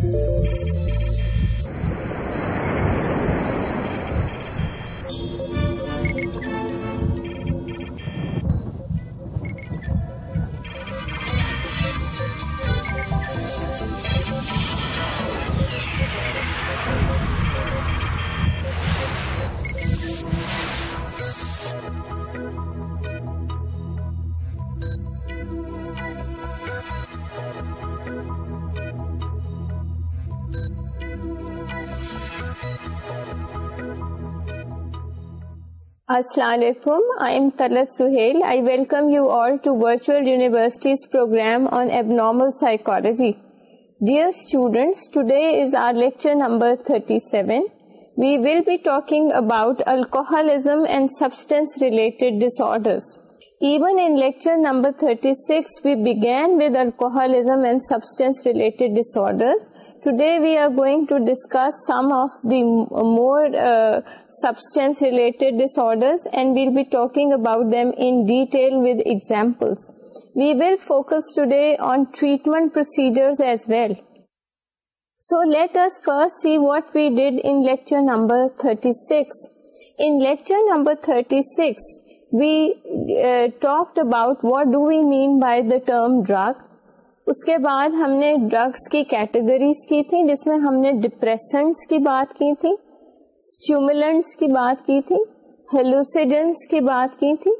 Thank you. السلام علیکم I am Talha Sohail I welcome you all to virtual universities programme psychology dear students thirty seven we will be talking about alcoholism and substance related even اِنکچر with alcohol اینڈینس ریلیٹڈرز Today we are going to discuss some of the more uh, substance related disorders, and we'll be talking about them in detail with examples. We will focus today on treatment procedures as well. So let us first see what we did in lecture number 36. In lecture number 36, we uh, talked about what do we mean by the term drug, اس کے بعد ہم نے drugs کی categories کی تھی جس میں ہم نے ڈپریسنٹس کی بات کی تھی اسٹیومولنٹس کی بات کی تھی ہیلوسیڈنس کی بات کی تھی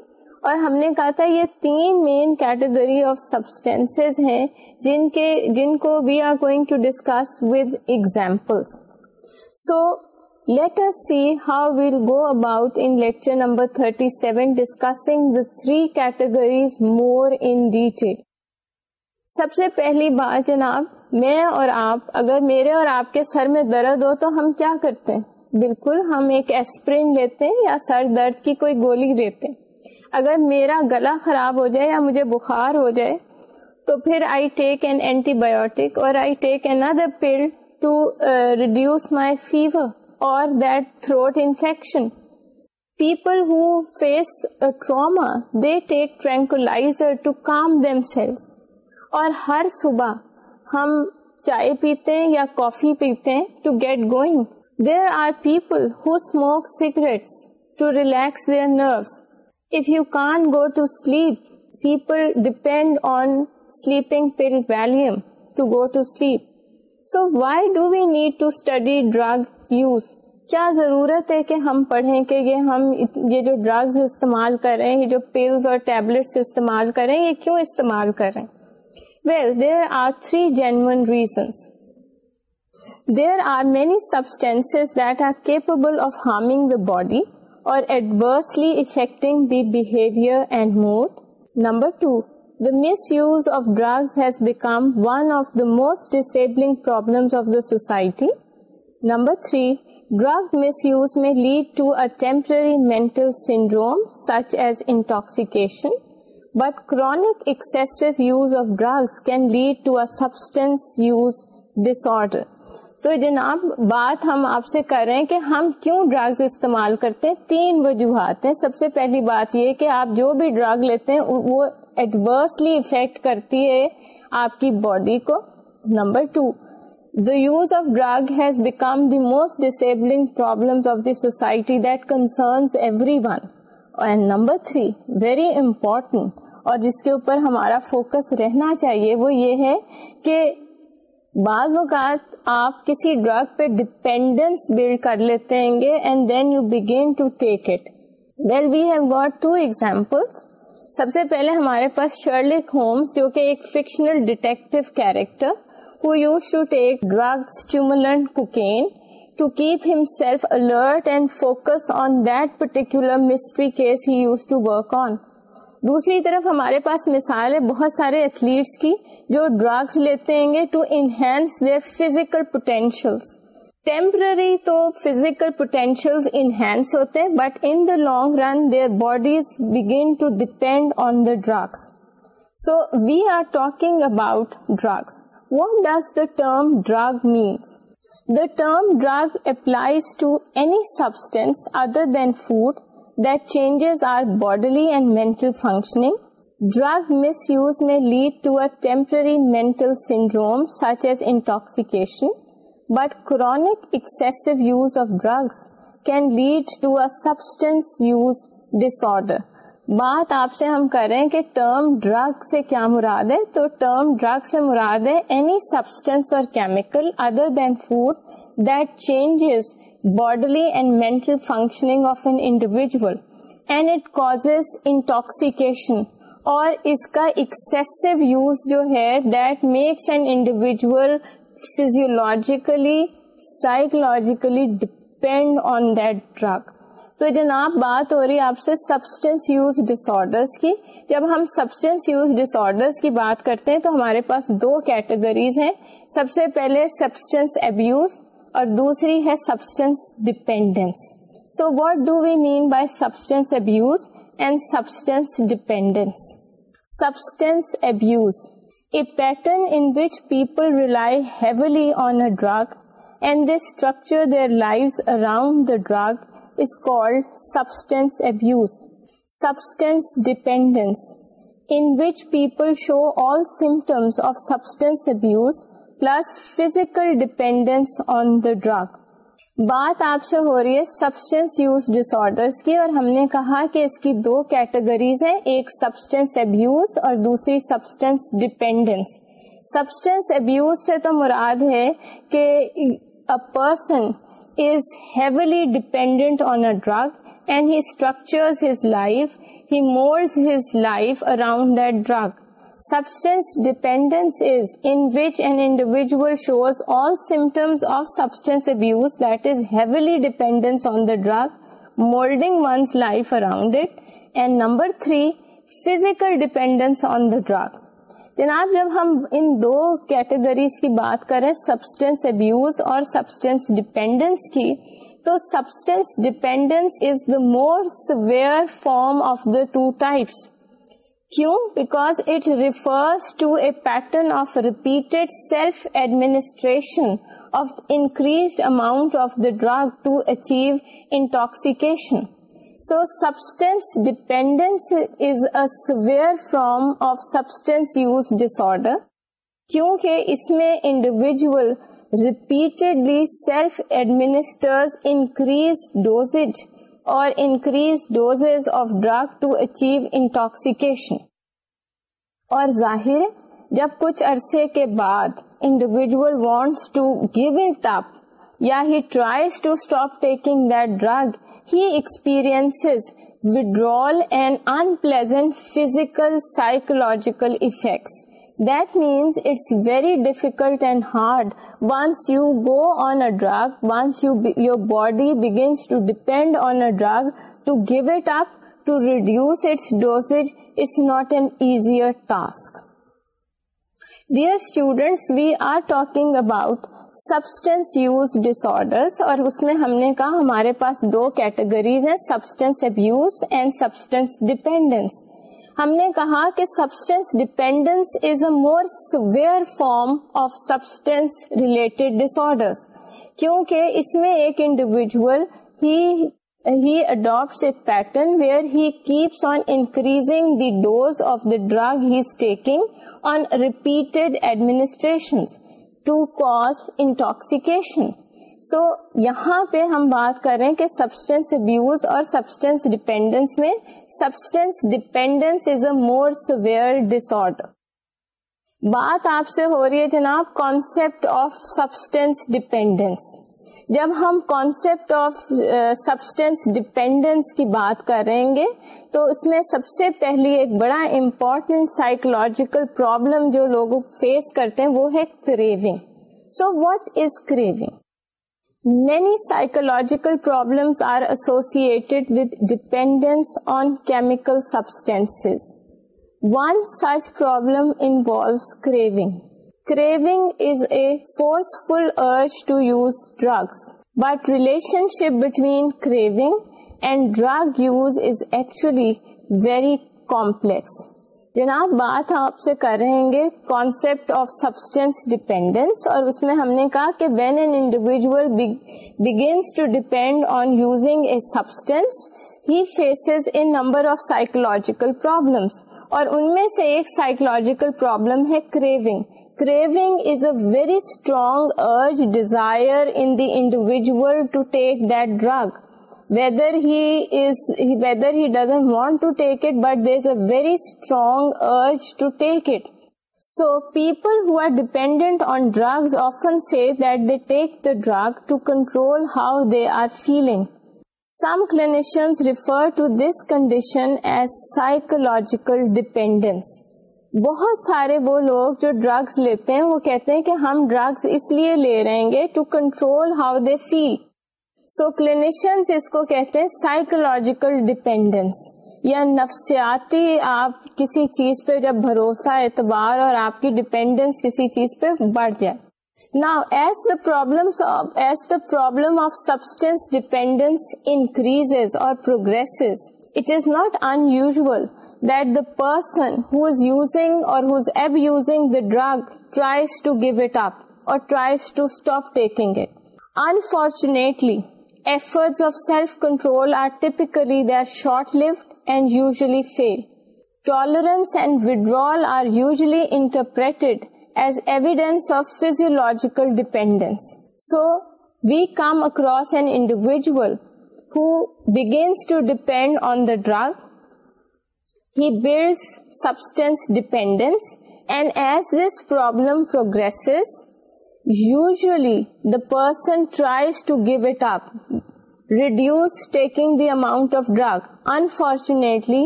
اور ہم نے کہا تھا یہ تین مین کیٹیگری آف سبسٹینس ہیں جن کے جن کو we are going to discuss with examples so let us see how we'll go about in lecture number thirty seven discussing the three categories more in detail سب سے پہلی بات جناب میں اور آپ اگر میرے اور آپ کے سر میں درد ہو تو ہم کیا کرتے ہیں بالکل ہم ایک ایسپرین لیتے ہیں یا سر درد کی کوئی گولی دیتے ہیں اگر میرا گلا خراب ہو جائے یا مجھے بخار ہو جائے تو پھر I take an anti biotic اور I take N other pill to reduce my fever اور that throat infection people who face trauma they take tranquilliser to calm them sales اور ہر صبح ہم چائے پیتے ہیں یا کافی پیتے ہیں to get going there are people who smoke cigarettes to relax their nerves if you کان go to sleep people depend on sleeping pill Valium to go to sleep so why do we need to study drug use کیا ضرورت ہے کہ ہم پڑھیں کہ یہ ہم یہ جو ڈرگز استعمال کر رہے ہیں یہ جو پلز اور ٹیبلٹس استعمال کر رہے ہیں یہ کیوں استعمال کر رہے ہیں ویل دیر آر تھری جین آرسٹین باڈی اور موسٹ ڈس ایبل پر society number three drug misuse may lead to اٹری mental syndrome such as intoxication but chronic x use of drugs can lead to substance use disorder تو جناب بات ہم آپ سے کر رہے ہیں کہ ہم کیوں ڈرگز استعمال کرتے ہیں تین وجوہات ہیں سب سے پہلی بات یہ کہ آپ جو بھی ڈرگ لیتے ہیں وہ ایڈورسلی افیکٹ کرتی ہے آپ کی باڈی کو number two the use of drug has become the most disabling problem of the society that concerns everyone and number three very important اور جس کے اوپر ہمارا فوکس رہنا چاہیے وہ یہ ہے کہ بعض اوقات آپ کسی ڈرگ پہ ڈپینڈنس بلڈ کر لیتے ہیں گے and then you begin to take it well we have got two examples سب سے پہلے ہمارے پاس شرلک ہومس جو کہ ایک fictional detective character who used to take drug stimulant cocaine to keep himself alert and focus on that particular mystery case he used to work on. دوسری طرف ہمارے پاس مثال ہے بہت سارے ایتھلیٹس کی جو ڈرگس لیتے ہیں گے to enhance their physical potential temporary تو فیزیکل پوٹینشیل انہینس ہوتے ہیں but in the long run their bodies begin to depend on the drugs so we are talking about drugs what does the term drug means the term drug applies to any substance other than food But drug misuse may lead to a temporary a substance use disorder. بات آپ سے ہم کر رہے ہیں کہ term drug سے کیا مراد ہے تو ٹرم ڈرگ سے مراد ہے اینی سبسٹینس اور chemical other than food that changes bodily and mental functioning of an individual and it use intoxication اور اس کا an جو physiologically psychologically depend on that drug تو جناب بات ہو رہی ہے آپ سے سبسٹینس یوز ڈسر کی جب ہم سبسٹینس یوز ڈسر کی بات کرتے ہیں تو ہمارے پاس دو کیٹیگریز ہیں سب سے پہلے سبسٹینس ابیوز اور دوسری ہے substance dependence so what do we mean by substance abuse and substance dependence substance abuse a pattern in which people rely heavily on a drug and they structure their life around the drug is called substance abuse substance dependence in which people show all symptoms of substance abuse plus physical dependence on the drug بات آپ سے ہو رہی ہے substance use disorder کی اور ہم نے کہا کہ اس کی دو کیٹیگریز ہیں ایک سبسٹینس ابیوز اور دوسری سبسٹینس ڈیپینڈینس سبسٹینس ابیوز سے تو مراد ہے کہ person is heavily dependent drug and he structures life he mould his life around that drug substance dependence which and individual shows substance heavily dependence moulding dependence on the drug جناب جب ہم ان دو کیٹیگریز کی بات کریں سبسٹینس ابیوز اور substance dependence کی تو substance dependence is the more severe form of the two types کیوں because it refers to a pattern of repeated self administration amount of the drug to achieve intoxication so substance dependence is a severe form of substance use disorder کیونکہ اس میں individual repeatedly self administers increase dose اور increase doses of drug to achieve intoxication اور ظاہر جب کچھ عرصے کے بعد individual wants to give it up یا he tries to stop taking drug he experience withdrawal and unpleasant physical psychological effect very difficult and hard once you go on body drug once you you're a on to drug to give it reduce its dosage is not an easier task dear students we are talking about substance use disorder اور اس میں ہم نے کہا ہمارے پاس دو categories ہیں substance abuse and substance dependence ہم نے کہا کہ substance is a more severe form of substance related disorder کیونکہ اس میں ایک individual he adapts a pattern where he keeps on increasing the dose of the drug he is taking on repeated administration to cause intoxication so یہاں پہ ہم بات کر رہے ہیں کہ سبسٹینس ابیوز اور سبسٹینس ڈیپینڈینس میں substance dependence is a more severe order بات آپ سے ہو رہی ہے جناب کانسپٹ آف سبسٹینس ڈپینڈنس جب ہم کانسپٹ آف سبسٹینس ڈپینڈنس کی بات کریں گے تو اس میں سب سے پہلی ایک بڑا امپورٹینٹ سائیکولوجیکل پرابلم جو لوگ فیس کرتے ہیں وہ ہے craving so what is craving Many psychological problems are associated with dependence on chemical substances. One such problem involves craving. Craving is a forceful urge to use drugs, but relationship between craving and drug use is actually very complex. جناب بات آپ سے کر رہے گے of substance dependence اور اس میں ہم نے کہا کہ when an individual begins to depend on using a substance he faces a number of psychological problems اور ان میں سے ایک سائیکولوجیکل پرابلم ہے craving craving is a very strong urge desire in the individual to take that drug whether is whether want to take it but they is a very strong urge to take it so people who are on on often say that they take the drug to control how they are feeling some clinicians refer to this condition as psychological dependence بہت سارے وہ لوگ جو drugs لیتے ہیں وہ کہتے ہیں کہ ہم ڈرگس اس لیے لے رہے گے to control how they feel so clinicians اس کو کہتے ہیں سائیکولوجیکل ڈیپینڈینس یا نفسیاتی آپ کسی چیز پہ جب بھروسہ اعتبار اور آپ کی ڈیپینڈینس کسی چیز پہ بڑھ جائے نا as the problem as the problem of substance dependence increase اور progress it is not unusual that the person who is using اور who is abusing the drug tries to give it up اور tries to stop taking it Unfortunately, Efforts of self-control are typically short-lived and usually fail. Tolerance and withdrawal are usually interpreted as evidence of physiological dependence. So, we come across an individual who begins to depend on the drug. He builds substance dependence, and as this problem progresses, reduce the person tries to give it up reduce the amount of drug unfortunately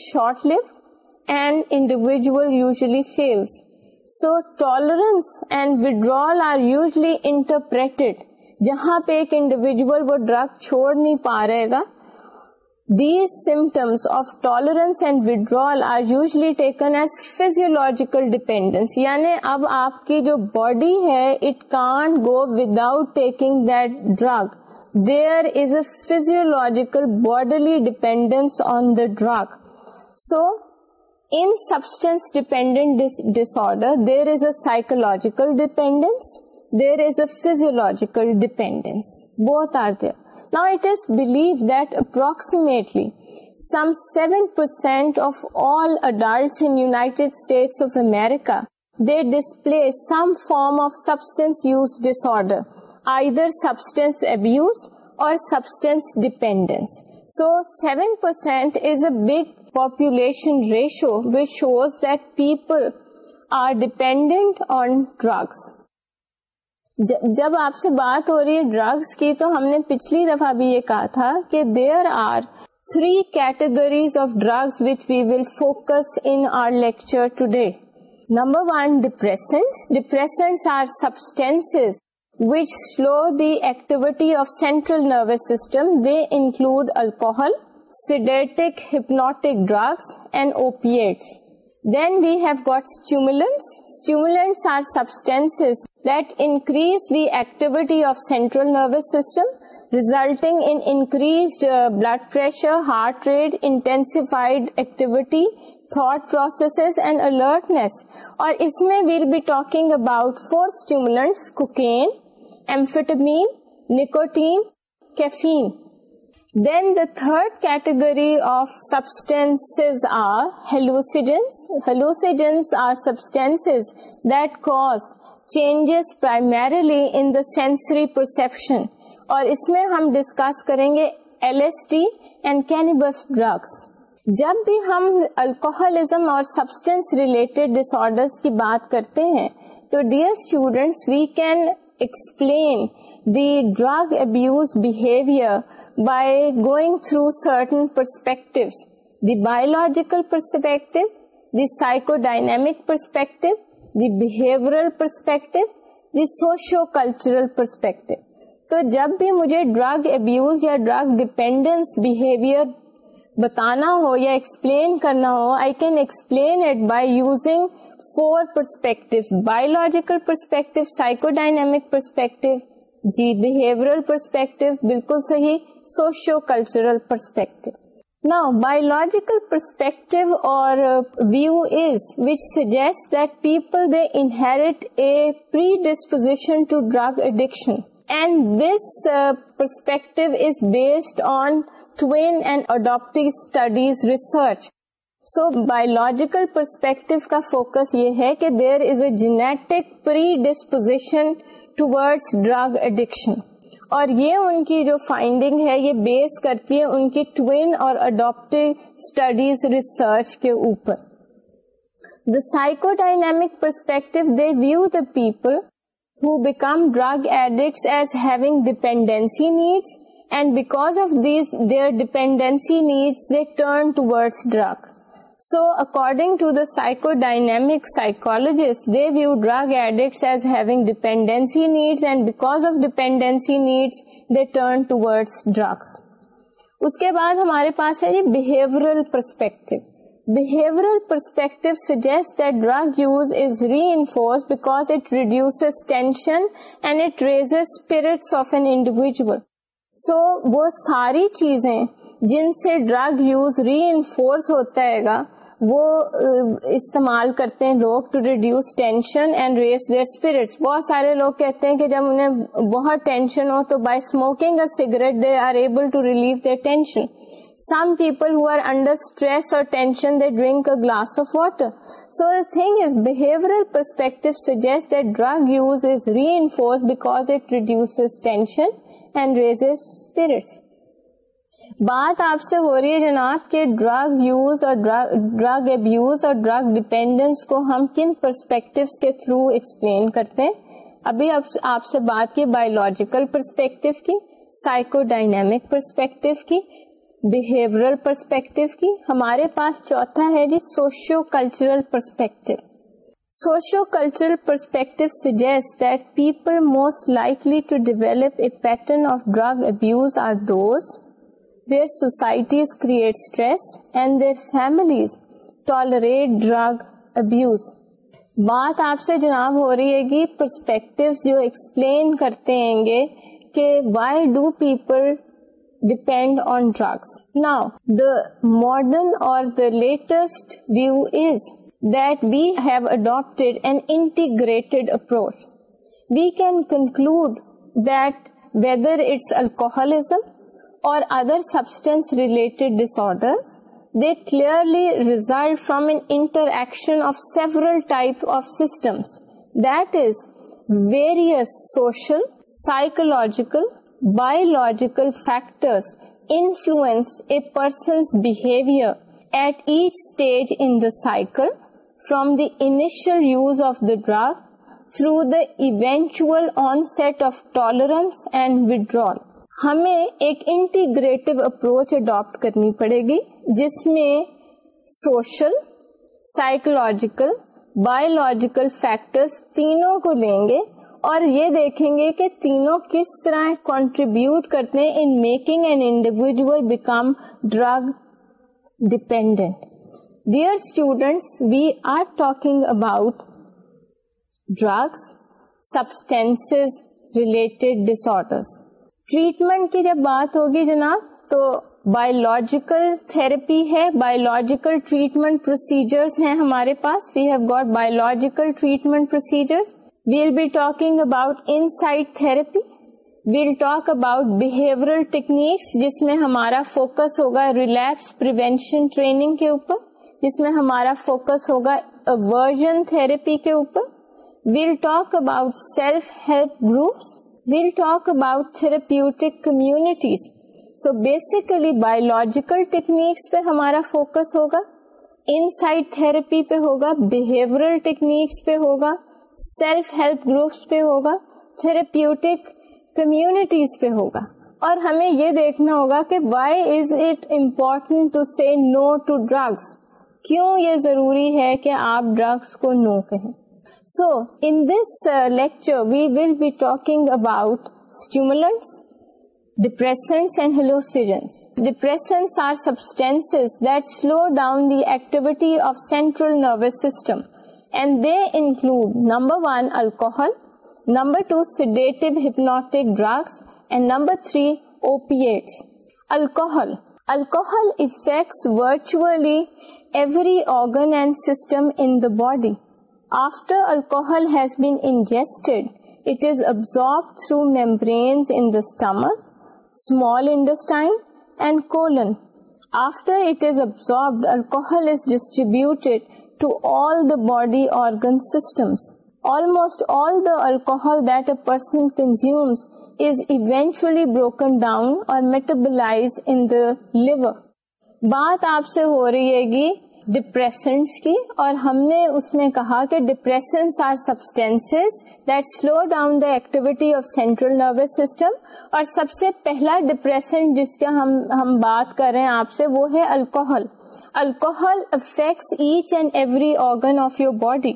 short lived and individual usually fails so tolerance and withdrawal are usually interpreted جہاں پہ ایک individual وہ drug چھوڑ نہیں پا رہے گا these symptoms of tolerance and withdrawal are usually taken as physiological dependence یعنی اب آپ کی جو باڈی ہے it can't go without taking that drug there is a physiological bodily dependence on the drug so in substance dependent disorder there is a psychological dependence there is a physiological dependence both are there now believe that approximately percents of America display some form of substance use disorder either substance abuse or dependent on drugs جب آپ سے بات ہو رہی ہے drugs کی تو ہم نے پچھلی دفعہ بھی یہ کہا تھا کہ there are three categories of drugs which we will focus in our lecture today number one depressants depressants are substance which slow the activity of central nervous system they include alcohol sedative hypnotic drugs and opioids then we have got stimulants stimulants are substance activity of central nervous system resulting increase blood pressure heart rate intensified activity thought alertness اور اس میں we'll be talking about four stimulants cocaine amphetamine nicotine caffeine then the third category of substance are hallucinogens are substance that cause changes primarily انسری perception اور اس میں ہم discuss کریں گے L S T and cannabis drugs جب بھی ہم alcoholism اور سبسٹینس ریلیٹڈ ڈس آرڈر کی بات کرتے ہیں تو dear students we can explain the drug abuse behaviour by going through certain perspective the biological perspective the psycho dynamic perspective the behavioural perspective the socio cultural perspective تو جب بھی مجھے drug abuse یا ڈرگ ڈیپینڈینس بہیویئر بتانا ہو یا explain کرنا ہو I can explain it by using four perspective biological perspective psycho dynamic perspective جی بہیورل پرسپیکٹو بالکل صحیح سوشو کلچرل پرسپیکٹو نا بایولوجیکل پرسپیکٹو اور view is suggest people they inherit a disposition to drug addiction and this perspective is based on twin and adopt studies research so biological perspective کا focus یہ ہے کہ there is a genetic predisposition toward drug addiction اور یہ ان کی جو finding ہے یہ بیس کرتی ہے ان کی ٹوین اور اڈاپٹیو اسٹڈیز ریسرچ کے اوپر the psycho dynamic perspective they view the people who become drug dependency needs and because of these their dependency needs toward drug so according to perspective behavioural perspective suggest reinforce because tension and raises spirits of an individual so وہ ساری چیزیں جن سے drug use reinforce ہوتا ہے گا وہ استعمال کرتے ہیں لوگ to reduce tension and raise spirit بہت سارے لوگ کہتے ہیں کہ جب انہیں بہت ٹینشن ہو تو by smoking a cigarette they are able to relieve their tension some people who are under stress اور tension they drink a glass of water so the thing is behavioural perspective suggest that drug use is reinforce because it tension and raises spirits بات آپ سے ہو رہی ہے جناب کہ drug use اور ڈرگ ابیوز اور ڈرگ ڈیپینڈینس کو ہم کن پرسپیکٹو کے تھرو ایکسپلین کرتے ہیں ابھی آپ سے بات کی بایولوجیکل پرسپیکٹو کی سائیکو ڈائنمک پرسپیکٹو کی بہیورل پرسپیکٹو کی ہمارے پاس چوتھا ہے جی socio cultural perspective socio cultural perspective suggest that people most likely to develop a pattern of drug abuse are those their societies create stress and their families tolerate drug abuse. بات آپ سے جناب ہو رہی ہے کہ پرسپیکٹو جو explain کرتے ہیں گے کہ why do people depend on drugs now the modern اور the latest view is that we have adopted an integrated approach we can conclude that whether it's alcoholism or other substance-related disorders, they clearly result from an interaction of several types of systems, that is, various social, psychological, biological factors influence a person's behavior at each stage in the cycle, from the initial use of the drug through the eventual onset of tolerance and withdrawal. ہمیں ایک integrative approach adapt کرنی پڑے گی جس میں social psychological biological factors تینوں کو لیں گے اور یہ دیکھیں گے کہ تینوں کس طرح کنٹریبیوٹ کرتے ہیں in making an individual become drug dependent dear students we are talking about drugs substance related disorders treatment کی جب بات ہوگی جناب تو بایولوجیکل تھراپی ہے بایولوجیکل ٹریٹمنٹ پروسیجر ہیں ہمارے پاس we have got biological treatment پروسیجرپی we'll be talking about insight therapy we'll talk about behavioural techniques جس میں ہمارا فوکس ہوگا ریلیپس ٹریننگ کے اوپر جس میں ہمارا فوکس ہوگا ورژن تھراپی کے اوپر we'll talk about self help groups we'll talk about therapeutic communities so basically biological techniques پہ ہمارا فوکس ہوگا ان سائڈ پہ ہوگا بہیورل ٹیکنیکس پہ ہوگا سیلف ہیلپ گروپس پہ ہوگا therapeutic کمیونٹیز پہ ہوگا اور ہمیں یہ دیکھنا ہوگا کہ why is it important to say no to drugs کیوں یہ ضروری ہے کہ آپ ڈرگس کو نو کہیں so in this lecture we will be talking about depressants depression one alcohol number two sedative hypnotic drugs and number three اوپی alcohol alcohol affects virtually every organ and system in the body alcohol has been ingested it is absorbed through میمک small bowel alcohol to all the body organ systems almost all the alcohol that a person consumes broken down or metabolize in the lower بات آپ سے ہو رہی ہے depressants کی اور ہم نے اس میں کہا کہ depressants are substance that slow down the activity of central nervous system اور سب سے پہلا ڈپریشن جس کا ہم ہم بات کر رہے ہیں آپ سے وہ ہے alcohol alcohol affects each and every organ of your body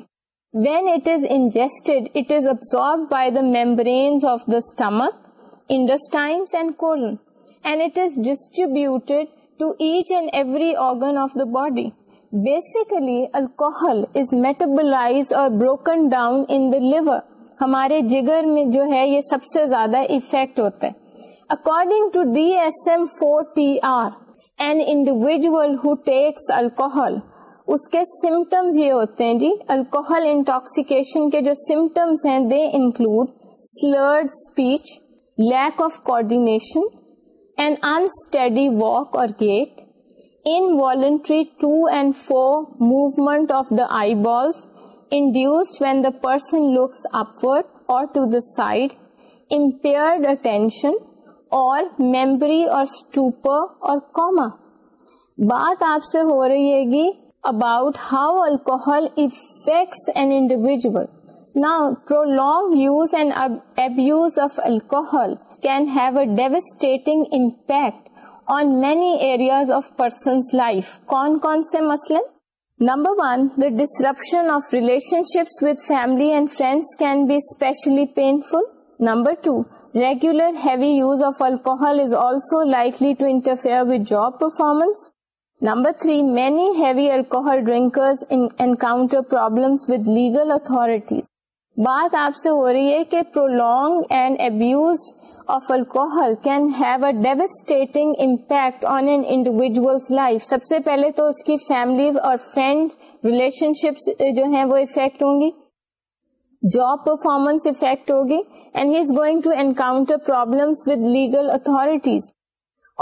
when it is ingested it is absorbed by the membranes of the stomach intestines and colon and it is distributed to each and every organ of the body basically alcohol is metabolise or broken down in the liver ہمارے جگر میں جو ہے یہ سب سے زیادہ effect ہوتا ہے according to D S M four T R an individual who takes alcohol اس کے سمٹمس یہ ہوتے ہیں جی الکوہل انٹاکسیکیشن کے جو سمٹمس ہیں they include slurred speech lack of coordination walk or gait in وٹری to and fro movement of the eyeballs induce when the person look upped or to the side impairment or memory اور بات آپ سے ہو رہی ہے on many areas of persons life کون کون سے مسئلے number one the disruption of relationships with family and friends can be especially painful number two regular heavy use of alcohol is also likely to interfere with job performance number three many heavy alcohol drinkers encounter problem with legal authorities بات آپ سے ہو رہی ہے کہ prolong and abuse of alcohol can have a devastating impact on an life سب سے پہلے تو اس کی فیملی اور فرینڈ ریلیشن شپس جو ہیں وہ افیکٹ ہوں گی جاب پرفارمنس افیکٹ ہوگی and he is going to encounter problem with legal authorities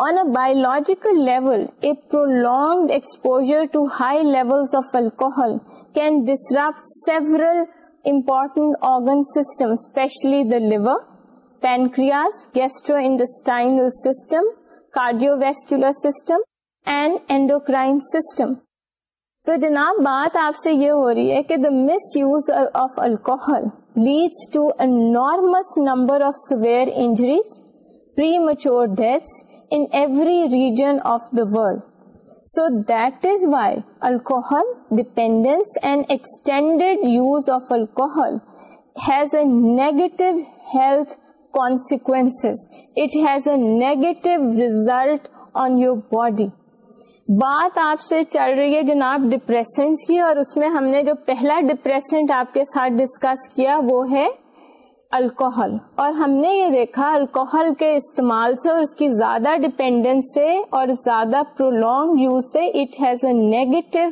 on a biological level a prolong exposure to high level of alcohol can disrupt several important organ system especially the liver pancreas gastro intestine system cardiovascular system and endocrine system تو جناب بات آپ سے یہ ہو رہی ہے کہ the misuse of alcohol leads to a normal number of severe injuries premature death in every region of the world so that is why alcohol dependence and extended use of alcohol has a negative health consequences. It has a negative result on your body بات آپ سے چل رہی ہے جناب depressant کی اور اس میں ہم نے جو پہلا ڈپریسنٹ آپ کے ساتھ ڈسکس کیا وہ ہے الکوہل اور ہم نے یہ دیکھا الکوہل کے استعمال سے اور اس کی زیادہ ڈپینڈنس سے اور زیادہ پرولونگ یوز سے it has a negative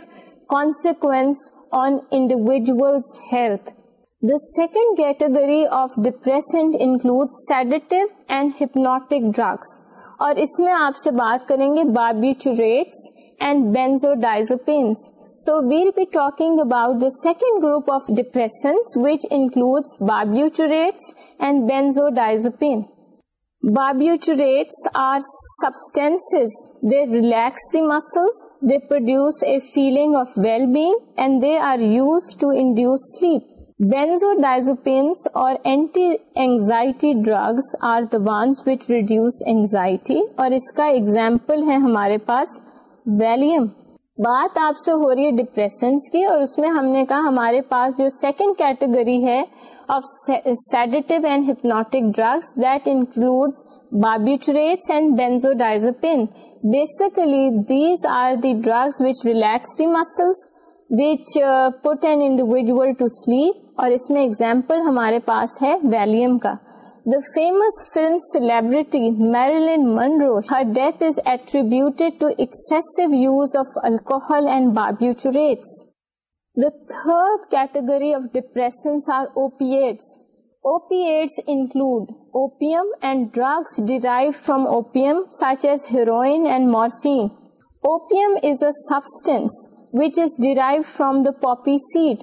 consequence on individual health the second category of include sedative and hypnotic drugs اور اس میں آپ سے بات کریں گے barbiturates and benzodiazepines so we'll be talking about group of depression feeling of well being and they are use to induce sleep benzodiazepines اور اس کا ایگزامپل ہے ہمارے پاس ویلیم بات آپ سے ہو رہی ہے ڈپریشن کی اور اس میں ہم نے کہا ہمارے پاس جو سیکنڈ کیٹیگری ہے basically these are the drugs which relax the muscles اور اس میں ایگزامپل ہمارے پاس ہے ویلیم کا famous film celebrity Marilyn Monroe that is attributed use of alcohol and bar the third heroin and morphine opium is a substance which is drive from the poppy seed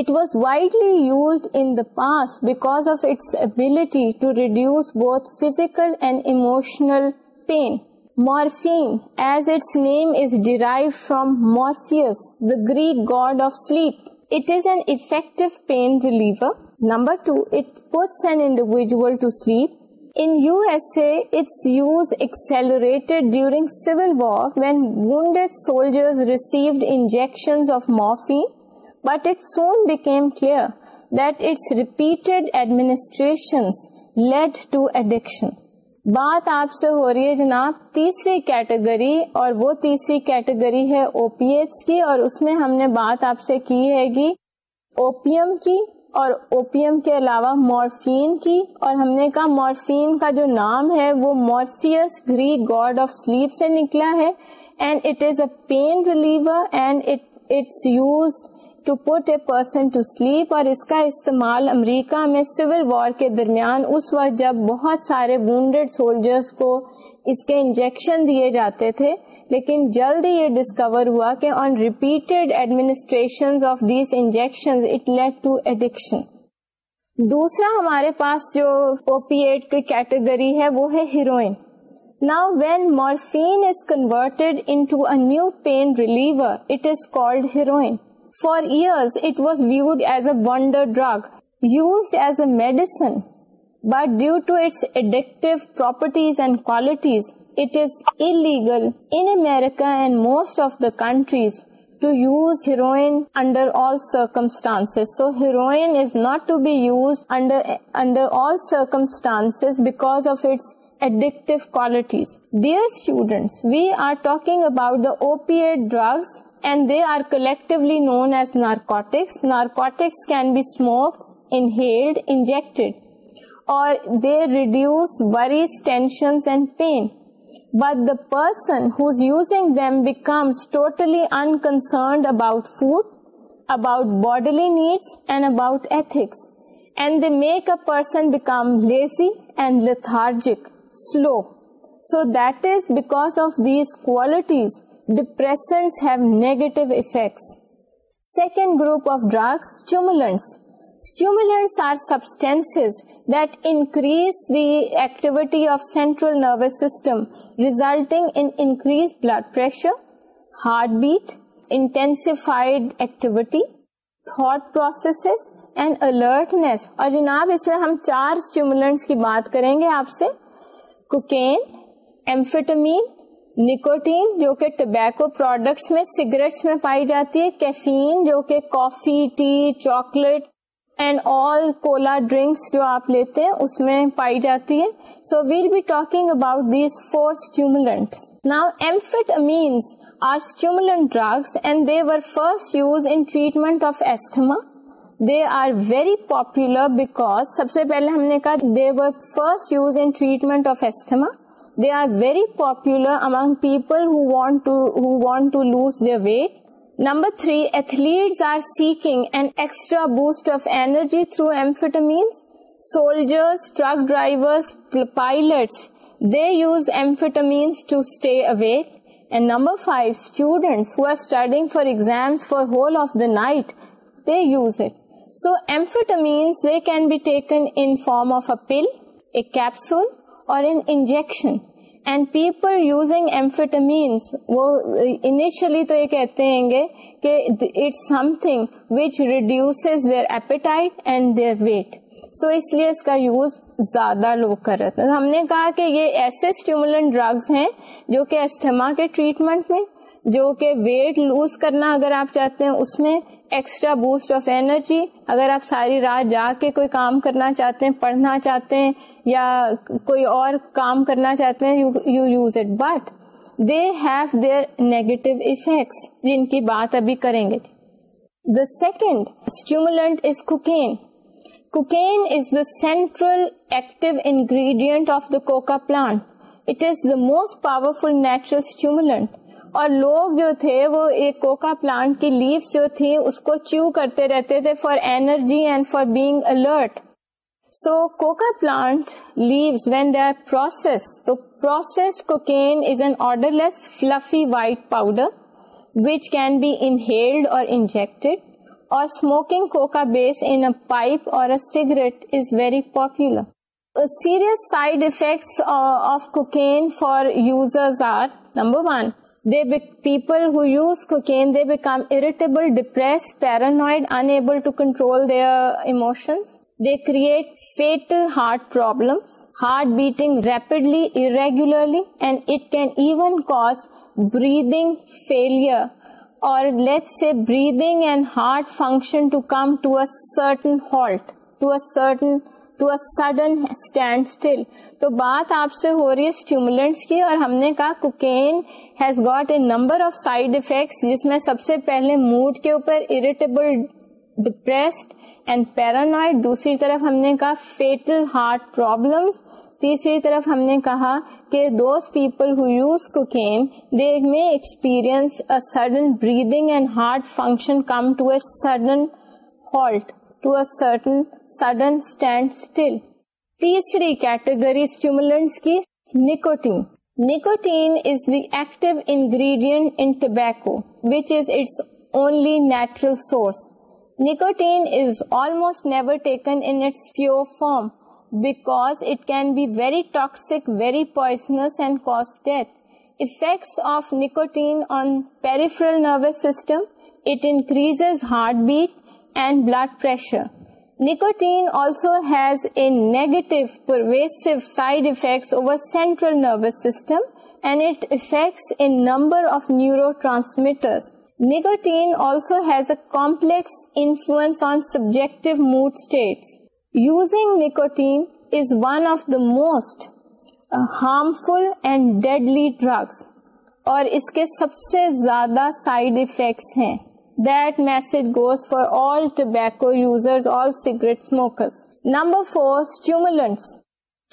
it was widely یوزڈلڈ emotional pain morphine گری good of it is an effect pain reliever number two it puts during seven war when wounded soldier received injection of morphine but it soon became clear that it's repeated administrations lead to addiction بات آپ سے ہو رہی ہے جناب تیسری category اور وہ تیسری کیٹیگری ہے اوپیٹس کی اور اس میں ہم نے بات آپ سے کی ہے گی اوپیم کی اور اوپیم کے علاوہ مورفین کی اور ہم نے کہا مورفین کا جو نام ہے وہ Morpheus Greek god of sleep سے نکلا ہے and it is a pain reliever and its use to put a person to sleep اور اس کا استعمال امریکہ میں سول وار کے درمیان اس وقت جب بہت سارے وونڈیڈ سولجرس کو اس کے انجیکشن دیے جاتے تھے لیکن جلد یہ ڈسکور ہوا کہ on repeated administration of these injection it lead to addiction دوسرا ہمارے پاس جو کی کیٹیگری ہے وہ ہے heroin now when morphine is reliever it is heroin For years, it was viewed as a wonder drug used as a medicine, but due to its addictive properties and qualities, it is illegal in America and most of the countries to use heroin under all circumstances. So heroin is not to be used under all circumstances because of its addictive qualities. Dear students, we are talking about the opiate drugs and they are collectively known as narcotics کی ریڈیوزمس totally unconcerned about food about body need and about ethics and they make a person become lazy and look slow so that is back of these کو depressants negative second group of drugs nervous stimulating blood pressure heart beat intensified activity thought processes and alertness اور جناب اس میں ہم چار stimulant کی بات کریں گے آپ سے کوکین کوکینٹامین نکوٹین جو کہ ٹوبیکو پروڈکٹس میں سگریٹس میں پائی جاتی ہے کیفین جو کہ coffee tea chocolate and all cola drinks جو آپ لیتے ہیں اس میں پائی جاتی ہے so we'll be talking about these four stimulant now amphetamines means are stimulant drugs and they were first use in treatment of asthma they are very popular because سب سے پہلے ہم نے کہا they were first use in treatment of asthma way number three athlete extra boost of energy تھروٹامس pilots night they use it so amphetamines they came of a pill a capsule in amphetamines وہ initially تو یہ کہتے ہیں اس کا use زیادہ لوگ کر رہے تھے ہم نے کہا کہ یہ ایسے اسٹیمولنٹ ڈرگس ہیں جو کہ استھما کے ٹریٹمنٹ میں جو کہ ویٹ لوز کرنا اگر آپ چاہتے ہیں اس میں ایکسٹرا بوسٹ آف انرجی اگر آپ ساری رات جا کے کوئی کام کرنا چاہتے ہیں پڑھنا چاہتے ہیں یا کوئی اور کام کرنا چاہتے ہیں you use it but they have their negative effects جن کی بات ابھی کریں گے the second stimulant is cocaine cocaine is the central active ingredient of the coca plant it is the most powerful natural stimulant اور لوگ جو تھے وہ ایک کوکا پلانٹ کی لیوس جو تھی اس کو چیو کرتے رہتے تھے for energy and for being alert So coca plant leaves when they are processed. So processed cocaine is an odorless fluffy white powder which can be inhaled or injected, or smoking coca base in a pipe or a cigarette is very popular. Serious side effects uh, of cocaine for users are, number one, people who use cocaine, they become irritable, depressed, paranoid, unable to control their emotions. They create fatal heart problems, heart beating rapidly, irregularly and it can even cause breathing failure or let's say breathing and heart function to come to a certain halt, to a certain to a sudden standstill. تو بات آپ سے ہو رہی ہے اسٹیومولینٹس کی اور ہم نے کہا cocaine has got a number of side effects جس میں سب سے پہلے موڈ کے اوپر اریٹیبل ڈپریسڈ اینڈ پیرانوائڈ دوسری طرف ہم نے کہا فیٹل ہارٹ پرابلم تیسری طرف ہم نے کہا کہ those people who use cocaine they may experience sudden breathing and heart function come to to a a sudden sudden halt stand still تیسری کیٹیگری اسٹیمولنٹس کی nicotine nicotine is the active ingredient in tobacco which is its only natural source nicotine is Alam can be very ٹاکسکٹس of nicotine heart beat and blood pressure nicotine also has a negative pervasive side effects over central nervous system and it affects in number of neurotransmitters nicotine also has a complex influence mood using nicotine harmful and deadly drugs اور اس کے سب سے زیادہ side effects ہیں that message goes for all tobacco یوزرگریٹ smoker number four stimulant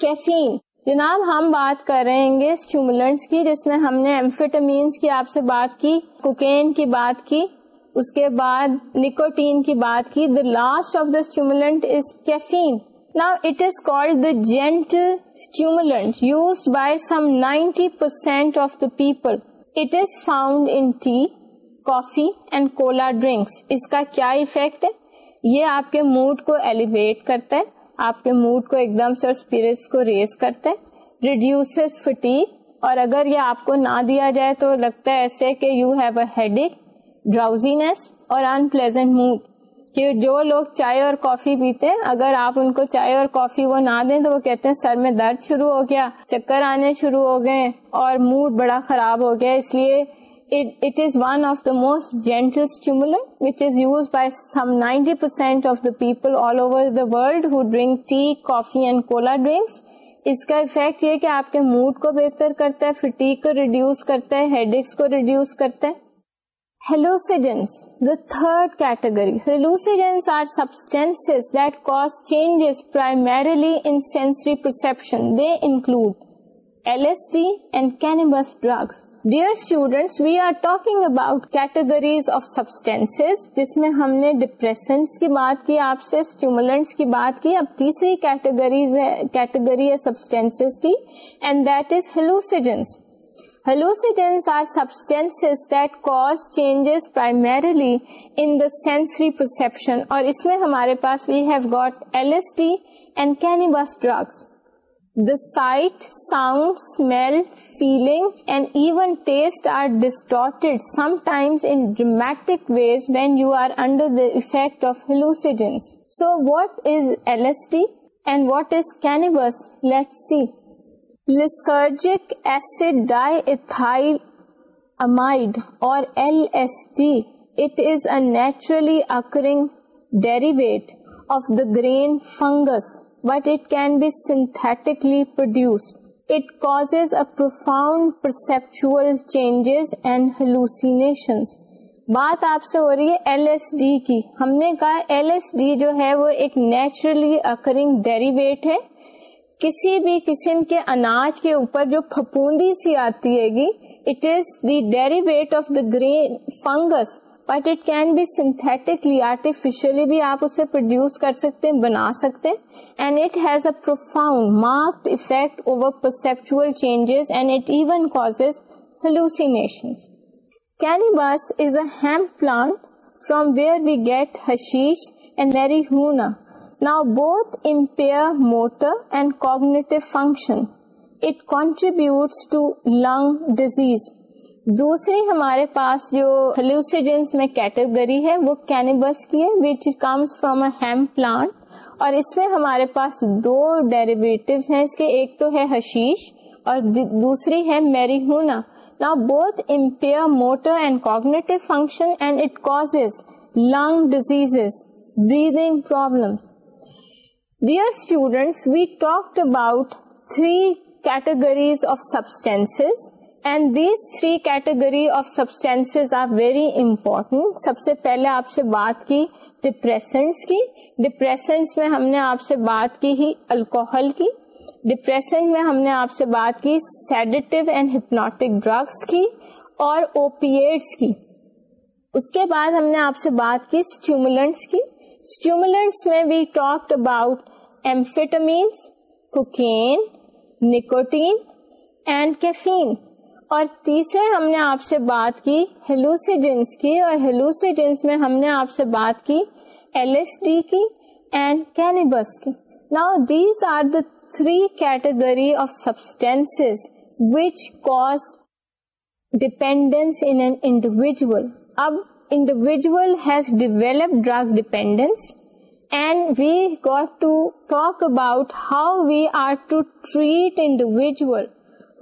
caffeine جناب ہم بات کر رہے ہیں گے اسٹیومولنٹس کی جس میں ہم نے ایمفیٹامینس کی آپ سے بات کی کوکین کی بات کی اس کے بعد نکوٹین کی بات کی the last of the stimulant is caffeine Now it is called the gentle stimulant used by some 90% of the people. It is found in tea, coffee and cola drinks. Iska kya effect hai? Ye aapke mood ko elevate karta hai. آپ کے mood کو ایک دم سے اور spirits کو raise کرتا ہے reduce فٹی اور اگر یہ آپ کو نہ دیا جائے تو لگتا ہے ایسے کہ یو ہیو اے ہیڈ ایک ڈراؤزینس اور ان پلیزنٹ موڈ جو لوگ چائے اور کافی پیتے ہیں اگر آپ ان کو چائے اور کافی وہ نہ دیں تو وہ کہتے ہیں سر میں درد شروع ہو گیا چکر آنے شروع ہو گئے اور موڈ بڑا خراب ہو گیا اس لیے it is one of the most gentle stimulant which is used by some 90% of the people all over the world who drink tea, coffee and cola drinks. اس کا افیکٹ یہ کہ آپ کے موڈ کو بہتر کرتا ہے فٹیک کو ریڈیوس کرتا ہے ہیڈ ایکس کو ریڈیوس کرتا ہے hallucinogens the third category hallucinogens are substance that cause changes primarily in sensory perception they include L S D and cannabis drugs dear students we are talking about categories of substance جس میں ہم نے کی بات کی آپ سے stimulants کی کی کی بات اب تیسری کیٹیگریز کیٹیگری ہے substance substance and that that is are cause changes primarily in the sensory perception اور اس میں ہمارے پاس we have got L S and cannabis drugs ڈر the sight sound smell feeling, and even taste are distorted sometimes in dramatic ways when you are under the effect of hallucinogens. So what is LSD and what is cannabis? Let's see. Lysergic acid diethylamide or LSD. It is a naturally occurring derivate of the grain fungus, but it can be synthetically produced. it causes a profound perceptual changes and hallucinations. بات آپ سے ہو رہی ہے L S D کی ہم نے کہا ایل ایس ڈی جو ہے وہ ایک نیچرلی اکرنگ ڈیریویٹ ہے کسی بھی قسم کے اناج کے اوپر جو پھپوندی سی آتی ہے گی it is the derivative of the green fungus but it can be synthetically artificially بھی آپ اسے پروڈیوس کر سکتے ہیں بنا سکتے ہیں and it has a profound marked effect over perceptual changes and it even cause hallucination cannabis is a hemp plant from where we get hashish and marijuana now both impair motor and cognitive function it contributes to lung disease دوسری ہمارے پاس جو ہلوسیجنس میں category ہے وہ cannabis کی ہے which comes a hemp plant اور اس میں ہمارے پاس دو ڈیریویٹو ہیں اس کے ایک تو ہے حشیش اور دوسری ہے میری ہونا نا both impair motor and cognitive function and it cause lung disease breathing problem dear students we talk about three categories of substance and these three category of substance are very important سب سے پہلے آپ سے بات کی depressants کی depressants میں ہم نے آپ سے بات کی ہی الکوہل کی ڈپریشن میں ہم نے آپ سے بات کی سیڈیٹیو اینڈ ہپنوٹک ڈرگس کی اور او کی اس کے بعد ہم نے آپ سے بات کی اسٹیومولنٹس کی اسٹیومولنٹس میں we talk about amphetamines cocaine nicotine and caffeine اور تیسرے ہم نے آپ سے بات کی ہیلوسیجنس کی اور ہیلوسیجنس میں ہم نے آپ سے بات کی ایل ایس ڈی کی اینڈ کینیبس کی now these are the three category of substance which cause dependence in an individual اب individual has develop drug dependence and we got to talk about how we are to treat individual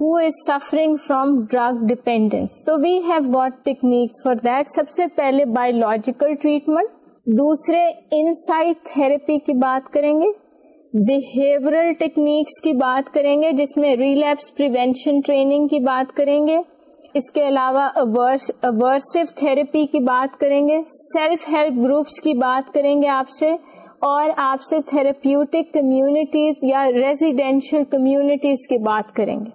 who is suffering from drug dependence. So we have got techniques for that. سب سے پہلے biological treatment. دوسرے insight therapy کی بات کریں گے. Behavioral techniques کی بات کریں گے جس میں relapse prevention training کی بات کریں گے. اس کے علاوہ aversive تھراپی کی بات کریں گے. سیلف ہیلپ گروپس کی بات کریں گے آپ سے. اور آپ سے تھراپیوٹک کمیونٹیز یا ریزیڈینشل کمیونٹیز کی بات کریں گے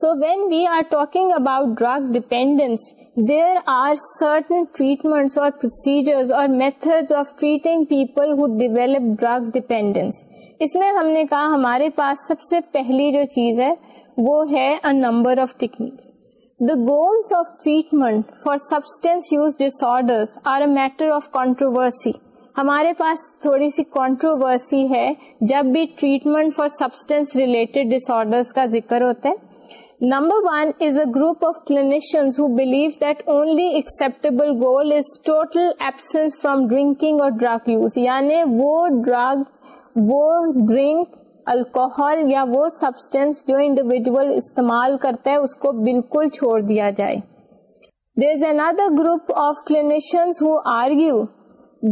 so when we are talking about drug dependence there are certain treatment اور پروسیجر اور method of treating people who develop drug dependence اس میں ہم نے کہا ہمارے پاس سب سے پہلی جو چیز ہے وہ ہے number of technique the goals of treatment for substance use disorder matter of controversy ہمارے پاس تھوڑی سی کانٹروورسی ہے جب بھی treatment for substance related disorder کا ذکر ہوتا ہے number one is a group of clinicians believe that only acceptable alcohol یا وہ سبسٹینس جو انڈیویژل استعمال کرتے ہیں اس کو بالکل چھوڑ دیا جائے not a group of clinicians who argue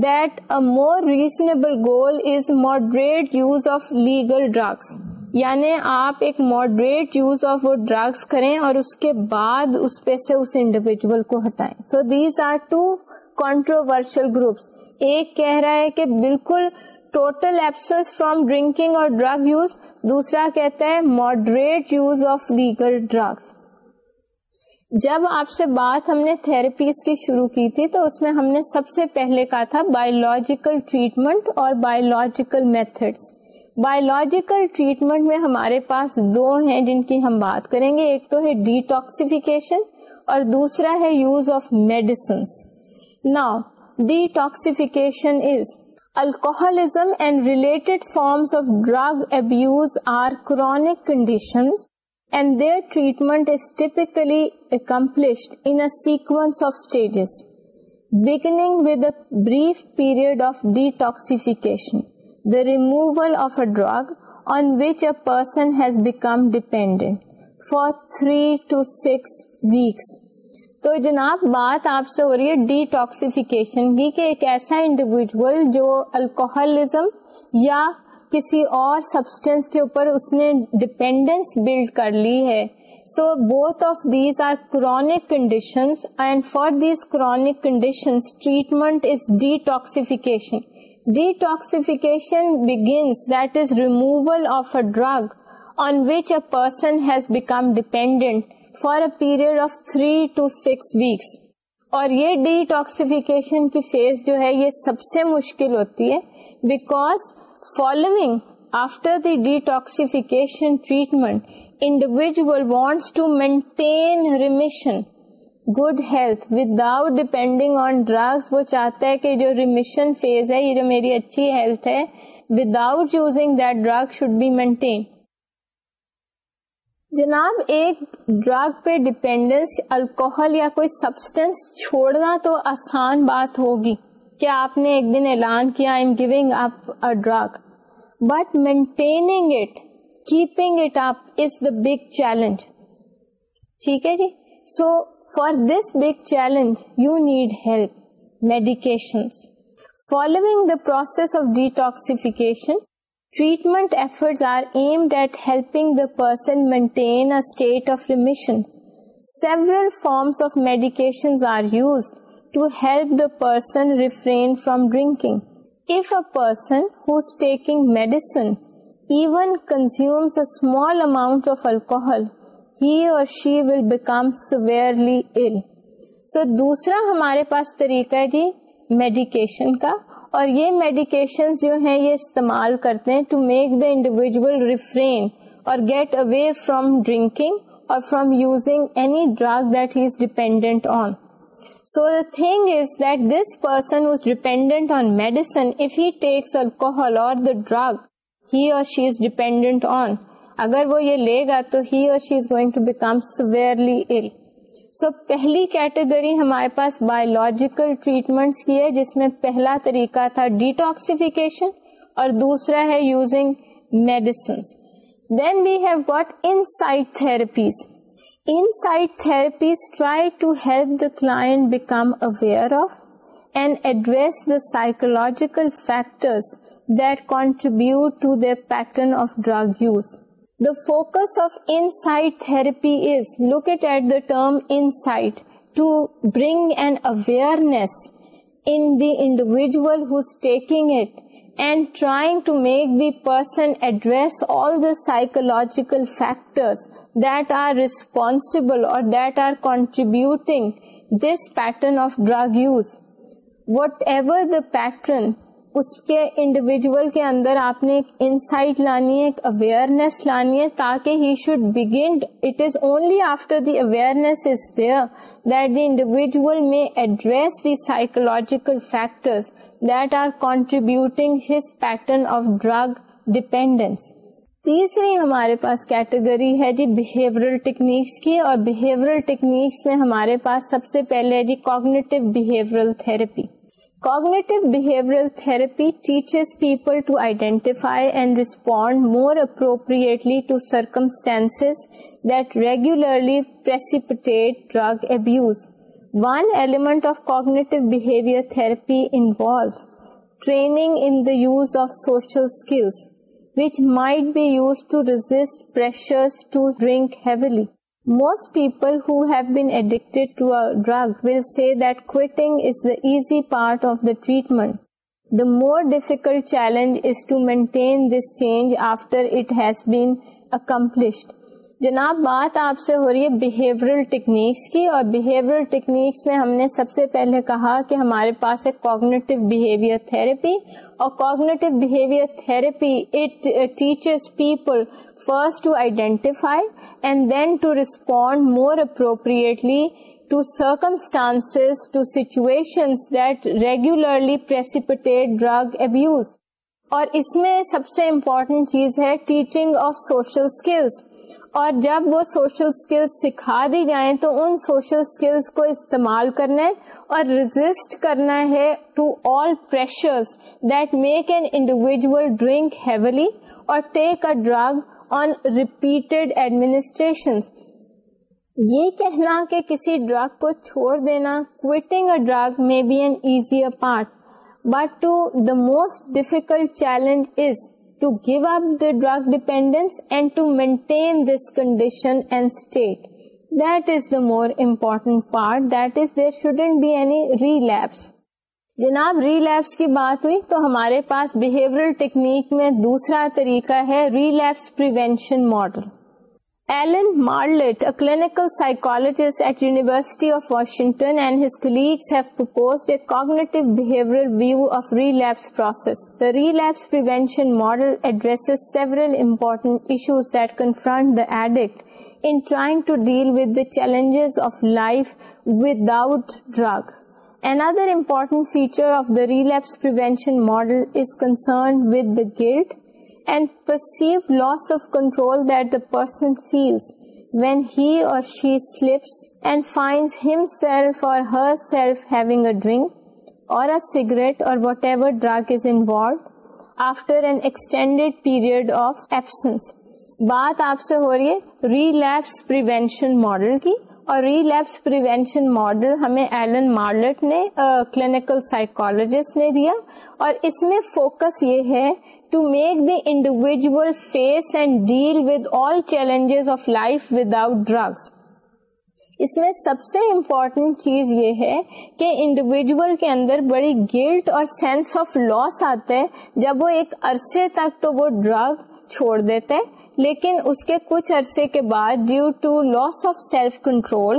that a more reasonable goal is moderate use of legal drugs یعنی آپ ایک ماڈریٹ یوز آف وہ ڈرگس کریں اور اس کے بعد اس پہ سے اس انڈیویجل کو ہٹائیں so these are two controversial groups ایک کہہ رہا ہے کہ بالکل ٹوٹل ایبسنس فرام ڈرنکنگ اور ڈرگ یوز دوسرا کہتا ہے moderate use of legal drugs جب آپ سے بات ہم نے تھراپیز کی شروع کی تھی تو اس میں ہم نے سب سے پہلے کہا تھا بایولوجیکل ٹریٹمنٹ اور بایولوجیکل میتھڈس بایولوجیکل ٹریٹمنٹ میں ہمارے پاس دو ہیں جن کی ہم بات کریں گے ایک تو ہے ڈیٹاکسیفیکیشن اور دوسرا ہے یوز آف میڈیسنس نا detoxification is alcoholism and related forms of drug abuse are chronic conditions and their treatment is typically accomplished in sequence of stages beginning with a brief period of detoxification the removal of a drug on which a person has become dependent for 3 to 6 weeks. تو جناب بات آپ سے ہو رہی ہے D toxification کی کہ ایک ایسا انڈیویجول جو الکوہلزم یا کسی اور سبسٹینس کے اوپر اس نے ڈپینڈینس بلڈ کر لی ہے so both of these are chronic conditions and for these chronic conditions treatment is detoxification detoxicant for a period of three to six weeks اور یہ کی فیز جو ہے یہ سب سے مشکل ہوتی ہے because following after the detoxicant treatment individual wants to maintain remission good health without depending on drugs وہ چاہتا ہے کہ جو ریمیشن فیز ہے یہ جو میری اچھی ہیلتھ ہے without using that drug should be maintain جناب ایک ڈرگ پہ ڈپینڈنس الکوہل یا کوئی سبسٹینس چھوڑنا تو آسان بات ہوگی کہ آپ نے ایک دن اعلان کیا I am giving up drug but maintaining it keeping it up is the big challenge ٹھیک ہے جی so For this big challenge, you need help, medications. Following the process of detoxification, treatment efforts are aimed at helping the person maintain a state of remission. Several forms of medications are used to help the person refrain from drinking. If a person who's taking medicine even consumes a small amount of alcohol, he اور she will become severely ill سو دوسرا ہمارے پاس طریقہ ہے جی medication کا اور یہ medication جو ہیں یہ استعمال کرتے ہیں to make the individual refrain اور گیٹ اوے فرام ڈرنکنگ اور from using any drug that he is dependent on so the thing is that this person was dependent on medicine if he takes alcohol اور the drug he اور she is dependent on اگر وہ یہ لے گا تو he اور she is going to become severely so پہلی کیٹیگری ہمارے پاس بایولوجیکل ٹریٹمنٹ کی ہے جس میں پہلا طریقہ تھا اور دوسرا ہے using medicine then we what got insight therapies try to help the client become aware of and address the psychological contribute to the pattern of drug use The focus of insight therapy is, look at the term insight, to bring an awareness in the individual who's taking it and trying to make the person address all the psychological factors that are responsible or that are contributing this pattern of drug use. Whatever the pattern, اس کے کے اندر آپ نے ایک insight لانی ہے ایک اویئرنیس لانی ہے تاکہ he should begin it is only after the awareness is there that the individual میں address the psychological factor that are contributing his pattern of drug dependence تیسری ہمارے پاس کیٹیگری ہے جی بہیورل ٹیکنیکس کی اور بہیورل ٹیکنیکس میں ہمارے پاس سب سے پہلے جی cognitive behavioral therapy Cognitive behavioral therapy teaches people to identify and respond more appropriately to circumstances that regularly precipitate drug abuse. One element of cognitive behavior therapy involves training in the use of social skills, which might be used to resist pressures to drink heavily. Most people that have been the easy part of the treatment the more difficult challenge is to maintain this change after it has been accomplished جناب بات آپ سے ہو رہی ہے behavioural techniques کی اور behavioural techniques میں ہم نے سب سے پہلے کہا کہ ہمارے پاس ہے کوگنیٹو بہیویئر تھراپی اور cognitive behaviour it teachers people first to identify and then to respond more appropriately to that regularly precipitate drug abuse. اور اس میں سب سے امپورٹینٹ چیز ہے ٹیچنگ آف سوشل اسکلس اور جب وہ سوشل اسکلس سکھا دی جائیں تو ان سوشل اسکلس کو استعمال کرنا ہے اور رزسٹ کرنا ہے to pressures that make an individual drink heavily اور ٹیک اے ڈرگ یہ کہنا کہ کسی ڈرگ ڈرگ کو چھوڑ دینا a be an easy a part but to the most difficult challenge is to give up the drug dependence and to maintain this condition and state that is the more important part that is there shouldn't be any relapse جناب relapse کی بات ہوئی تو ہمارے پاس behavioural technique میں دوسرا طریقہ ہے relapse prevention model Alan Marlett, a clinical psychologist at University of Washington and his colleagues have proposed a cognitive behavioral view of relapse process. The relapse prevention model addresses several important issues that confront the addict in trying to deal with the challenges of life without drugs. بات آپ سے ہو رہی ہے relapse پر model کی ری relapse prevention model ہمیں ایلن مارلٹ نے کلینکل سائیکولوجسٹ نے دیا اور اس میں فوکس یہ ہے to make the individual face and deal with all challenges of life without drugs اس میں سب سے امپورٹینٹ چیز یہ ہے کہ انڈیویجل کے اندر بڑی گلٹ اور سینس آف لاس آتا ہے جب وہ ایک عرصے تک تو وہ ڈرگ چھوڑ دیتے ہیں لیکن اس کے کچھ عرصے کے بعد due to loss of self control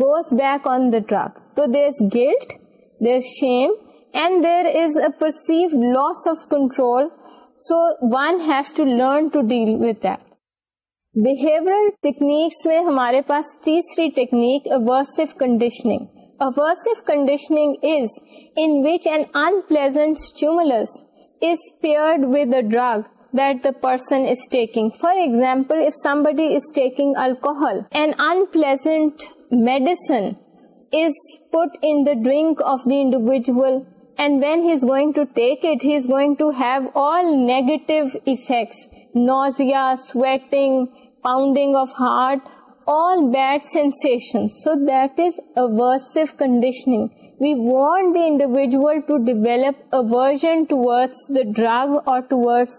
goes back on the truck تو there is guilt there is shame and there is a perceive loss of control so one has to learn to deal with that behavioural techniques میں ہمارے پاس تیسری technique aversive conditioning aversive conditioning is in which an unpleasant stimulus is paired with a drug that the person is taking. For example, if somebody is taking alcohol, an unpleasant medicine is put in the drink of the individual, and when he is going to take it, he is going to have all negative effects: nausea, sweating, pounding of heart, so that is aversive conditioning we want دیجیل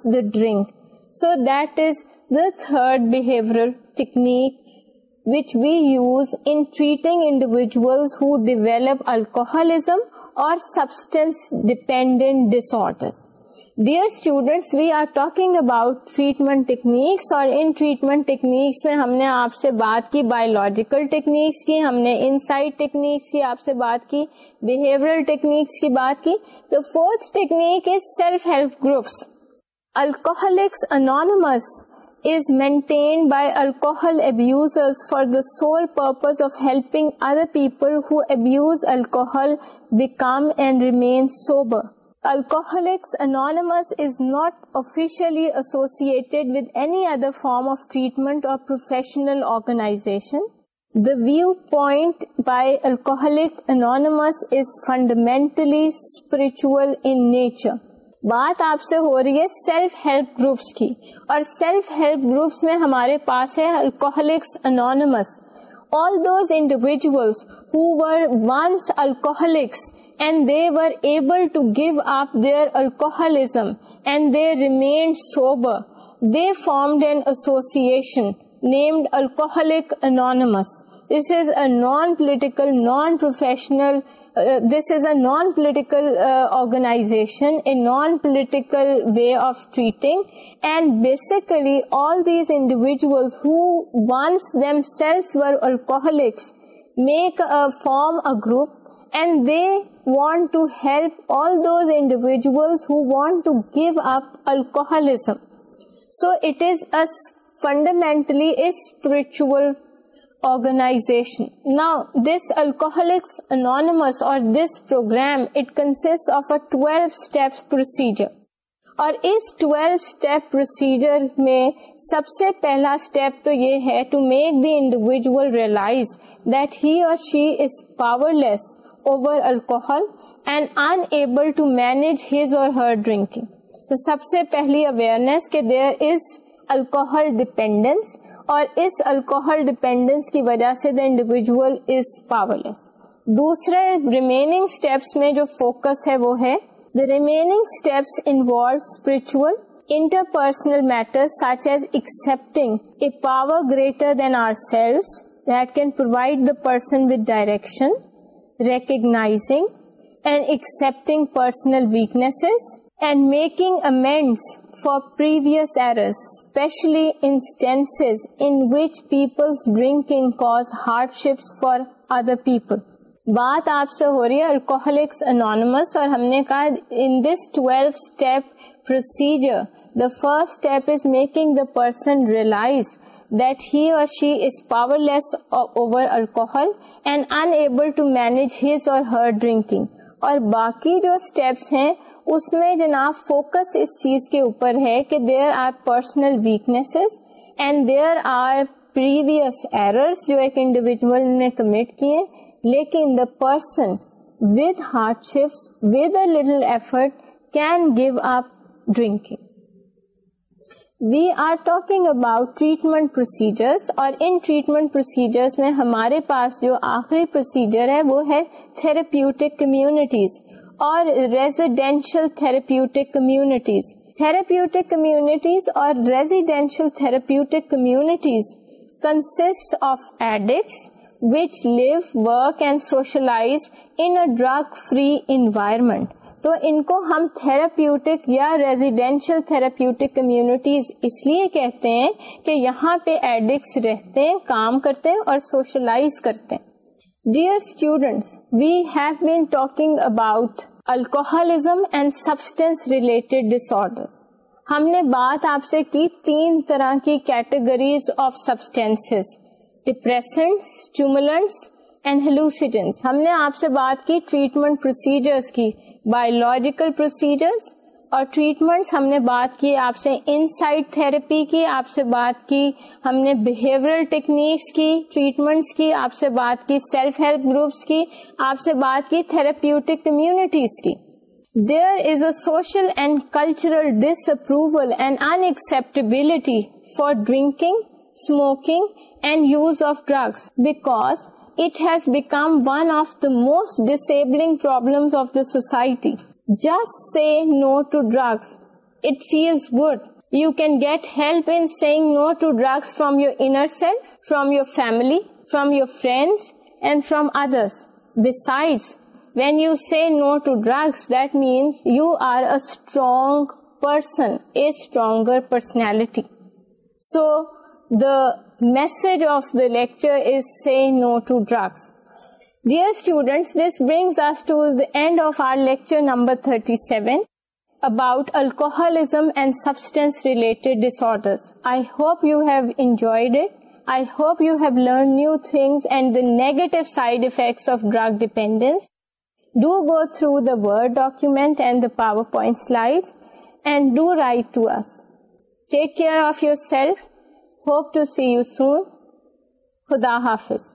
the drink so that is the third behaviour technique which we use in treating individual who develop alcoholism اور substance dependent ڈس dear students we are talking about treatment techniques اور ان treatment techniques میں ہم نے آپ سے بات کی بایولوجیکل ٹیکنیکس کی ہم نے انسائٹ ٹیکنیکس کی آپ سے بات کی بہیورل ٹیکنیکس کی کی بات تو fourth technique is self help groups alcoholics is maintained by alcohol abusers for the sole purpose of helping other people who abuse alcohol become and remain sober. Alcoholics Anonymous is not officially associated any other form of treatment اور professional organisation the view point by Alcoholic Anonymous is fundamentally spiritual in nature بات آپ سے ہو رہی ہے self help groups کی اور self help groups میں ہمارے پاس ہے Alcoholics Anonymous all those individuals alcoholics and they were able to give up their alcoholism and they remained sober. They formed an association named Alcoholic Anonymous. This is a non-political, non-professional, uh, uh, organization, a non-political way of treating, and basically all these individuals who once themselves were alcoholics make a uh, form a group and they want to help all those individual who want to give up alcoholism so it is fundamentalism anonymous or this programme اور اس twelve step procedure میں سب سے پہلا step تو یہ ہے to make the individual realise that he اور she is powerless over alcohol and unable to manage his or her drinking تو سب سے سے پہلی اویئرنیس کہ there is is alcohol alcohol dependence dependence اور اس کی وجہ دا انڈیویجل پاور دوسرے ریمیننگ اسٹیپس میں جو فوکس ہے وہ ہے the remaining steps involve remaining interpersonal accepting a power greater than our آئر that can provide the person with direction and personal personal and making making for previous previous especially especially in which which drinking cause hard hardships for other people بات آپ سے ہو رہی ہے alcoholics انس اور ہم نے کہا in this twelve step procedure the first step is making the person realise she is powerless over alcohol and unable to manage his or her drink اور باقی جو اسٹیپس ہیں اس میں جناب فوکس اس چیز کے اوپر ہے کہ there are personal weaknesses and there are previous error جو ایک انڈیویجل نے کمٹ کیے لیکن the person with hardships with a little effort can give up drinking we are talking about treatment procedure اور ان ٹریٹمنٹ پروسیجر میں ہمارے پاس جو آخری پروسیجر ہے وہ ہے تھراپیوٹک کمیونٹیز اور residential therapeutic communities therapeutic communities اور residential therapeutic communities consist of addicts which live work and socialise in drug free environment تو ان کو ہم تھراپیوٹک یا ریزیڈینشیل تھراپیوٹک کمیونٹیز اس لیے کہتے ہیں کہ یہاں پہ ایڈکٹس رہتے ہیں کام کرتے ہیں اور سوشلائز کرتے ہیں dear students we have been talking about alcoholism and substance related disorder ہم نے بات آپ سے کی تین طرح کی categories of substance depressant stimulants and hallucinogens ہم نے آپ سے بات کی ٹریٹمنٹ پروسیجرس کی بایولوجیکل پروسیجر اور ٹریٹمنٹس ہم نے بات کی آپ سے ان سائڈ تھراپی کی آپ سے بات کی ہم نے بہیور ٹیکنیکس کی ٹریٹمنٹس کی آپ سے بات کی سیلف ہیلپ گروپس کی آپ سے بات کی تھراپیوٹک کمیونٹیز کی there is a social and cultural disapproval and unacceptability for drinking smoking and use of drugs because it has become one of the most disabling problems of the society. Just say no to drugs. It feels good. You can get help in saying no to drugs from your inner self, from your family, from your friends, and from others. Besides, when you say no to drugs, that means you are a strong person, a stronger personality. So message of the lecture number thirty seven about alcoholism and substance related disorder new things and the negative side effects do go through the document and the power point and do write to us take care of your self hope to see you soon خدا حافظ